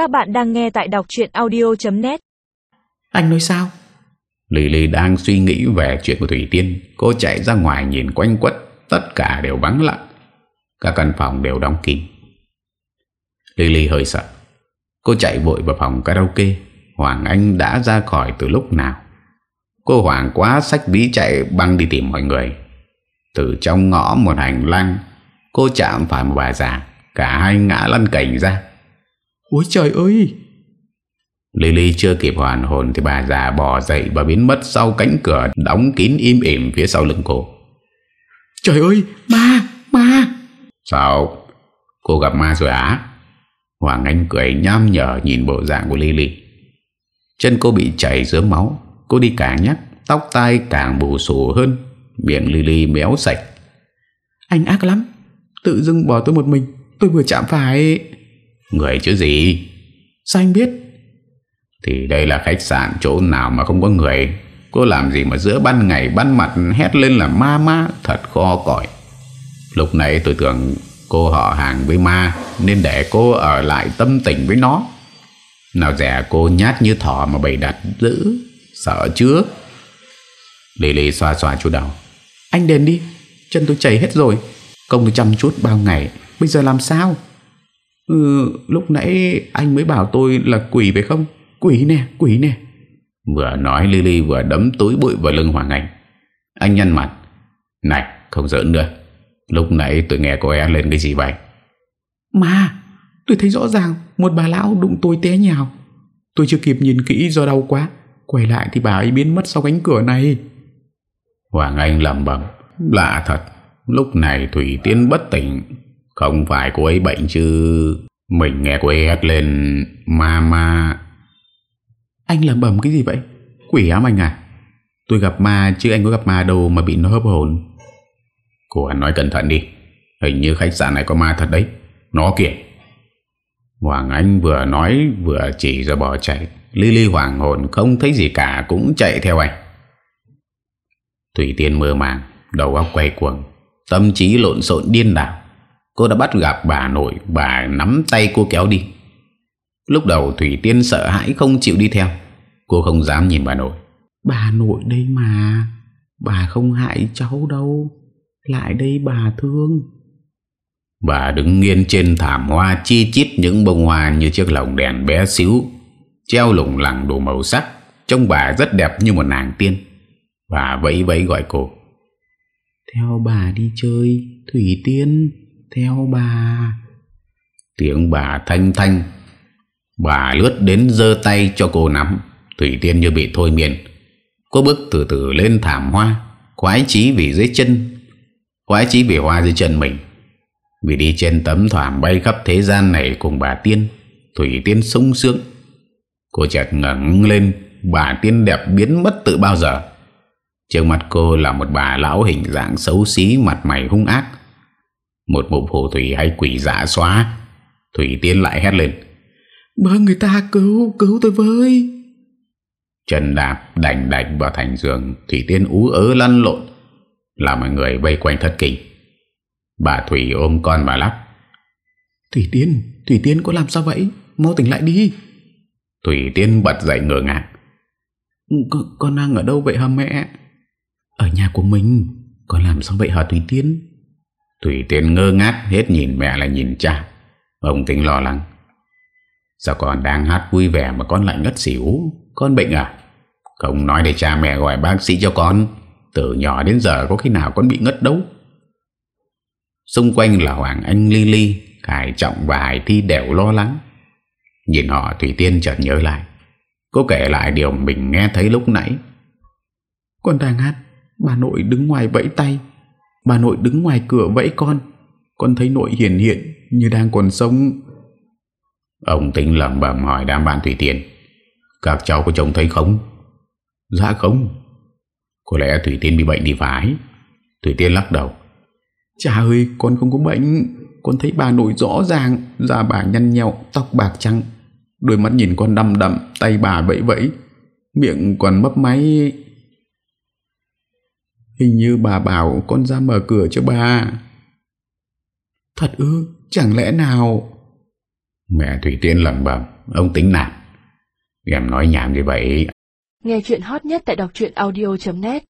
Các bạn đang nghe tại đọc chuyện audio.net Anh nói sao? Lily Ly đang suy nghĩ về chuyện của Thủy Tiên. Cô chạy ra ngoài nhìn quanh quất Tất cả đều vắng lặng. Các căn phòng đều đóng kín. Lily Ly hơi sợ. Cô chạy vội vào phòng karaoke. Hoàng Anh đã ra khỏi từ lúc nào? Cô hoảng quá sách ví chạy băng đi tìm mọi người. Từ trong ngõ một hành lang Cô chạm phải một bà già. Cả hai ngã lăn cảnh ra Ôi trời ơi! Lily chưa kịp hoàn hồn Thì bà già bò dậy và biến mất Sau cánh cửa đóng kín im ỉm Phía sau lưng cô. Trời ơi ma ma! Sao? Cô gặp ma rồi á? Hoàng Anh cười nham nhở Nhìn bộ dạng của Lily. Chân cô bị chảy dớm máu. Cô đi càng nhắc Tóc tai càng bù xù hơn. Miệng Lily méo sạch. Anh ác lắm. Tự dưng bỏ tôi một mình. Tôi vừa chạm phải Người chứ gì? Sao anh biết? Thì đây là khách sạn chỗ nào mà không có người? Cô làm gì mà giữa ban ngày ban mặt hét lên là ma ma Thật khó cỏi Lúc nãy tôi tưởng cô họ hàng với ma Nên để cô ở lại tâm tình với nó. Nào rẻ cô nhát như thỏ mà bày đặt giữ Sợ chưa? Lily xoa xoa chú đầu. Anh đền đi Chân tôi chảy hết rồi. Công tôi chăm chút bao ngày Bây giờ làm sao ừ, Lúc nãy anh mới bảo tôi là quỷ phải không? Quỷ nè quỷ nè. Vừa nói Lily vừa đấm túi bụi vào lưng Hoàng Anh. Anh nhăn mặt. Này không giỡn nữa. Lúc nãy tôi nghe cô ấy lên cái gì vậy? Mà Tôi thấy rõ ràng một bà lão đụng tôi té nhào. Tôi chưa kịp nhìn kỹ do đau quá. Quay lại thì bà ấy biến mất sau cánh cửa này. Hoàng Anh lầm bầm Lạ thật. Lúc này Thủy Tiên bất tỉnh Không phải cô ấy bệnh chứ. Mình nghe cô ấy hét lên Ma ma. Anh lầm bầm cái gì vậy? Quỷ ám anh à? Tôi gặp ma chứ anh có gặp ma đâu mà bị nó hấp hồn. Cô anh nói cẩn thận đi. Hình như khách sạn này có ma thật đấy. Nó kìa. Hoàng Anh vừa nói vừa chỉ ra bỏ chạy. Lily hoàng hồn không thấy gì cả Cũng chạy theo anh. Thủy Tiên mơ màng Đầu óc quay cuồng Tâm trí lộn xộn điên đảo Cô đã bắt gặp bà nội Bà nắm tay cô kéo đi. Lúc đầu Thủy Tiên sợ hãi không chịu đi theo. Cô không dám nhìn bà nội. Bà nội đây mà Bà không hại cháu đâu. Lại đây bà thương. Bà đứng nghiêng trên thảm hoa Chi chít những bông hoa Như chiếc lồng đèn bé xíu Treo lủng lẳng đủ màu sắc. Trông bà rất đẹp như một nàng tiên. Bà vẫy vẫy gọi cô. Theo bà đi chơi Thủy Tiên theo bà. Tiếng bà thanh thanh. Bà lướt đến dơ tay cho cô nắm Thủy Tiên như bị thôi miền Cô bước từ từ lên thảm hoa quái chí vì dưới chân quái chí vì hoa dưới chân mình. Vì đi trên tấm thảm bay khắp thế gian này Cùng bà Tiên, Thủy Tiên sung sướng. Cô chợt ngẩng lên, Bà Tiên đẹp biến mất từ bao giờ. Trước mặt cô là một bà lão hình dạng xấu xí, Mặt mày hung ác. Một bộ phù thủy hay quỷ dạ xóa. Thủy Tiên lại hét lên. Bơ người ta cứu Cứu tôi với. Chân đạp đành đạch vào thành giường. Thủy Tiên ú ớ lăn lộn. Làm mọi người vây quanh thất kinh. Bà Thủy ôm con bà lắp. Thủy Tiên Thủy Tiên có làm sao vậy? Mau tỉnh lại đi. Thủy Tiên bật dậy ngửa ngạc con, con đang ở đâu vậy hả mẹ? Ở nhà của mình. Con làm sao vậy hả Thủy Tiên Thủy Tiên ngơ ngác Hết nhìn mẹ lại nhìn cha. Ông tính lo lắng. Sao con đang hát vui vẻ mà con lại ngất xỉu? Con bệnh à? Không nói để cha mẹ gọi bác sĩ cho con. Từ nhỏ đến giờ có khi nào con bị ngất đâu? Xung quanh là Hoàng Anh Lily Khải Trọng và Hải Thi đều lo lắng. Nhìn họ, Thủy Tiên chợt nhớ lại. Cô kể lại điều mình nghe thấy lúc nãy. Con đang hát, Bà nội đứng ngoài vẫy tay. Bà nội đứng ngoài cửa vẫy con. Con thấy nội hiển hiện Như đang còn sống. Ông tính lầm bẩm hỏi đám bạn Thủy Tiên. Các cháu có trông thấy không? Dạ không. Có lẽ Thủy Tiên bị bệnh thì phải. Thủy Tiên lắc đầu. Cha ơi con không có bệnh. Con thấy bà nội rõ ràng. Da bà nhăn nheo Tóc bạc trắng. Đôi mắt nhìn con đăm đậm Tay bà vẫy vẫy. Miệng còn mấp máy Hình như bà bảo con ra mở cửa cho bà. Thật ư? Chẳng lẽ nào? Mẹ Thủy Tiên lẩm bẩm Ông tính nạt Em nói nhảm như vậy. Nghe chuyện hot nhất tại đọc truyện audio.net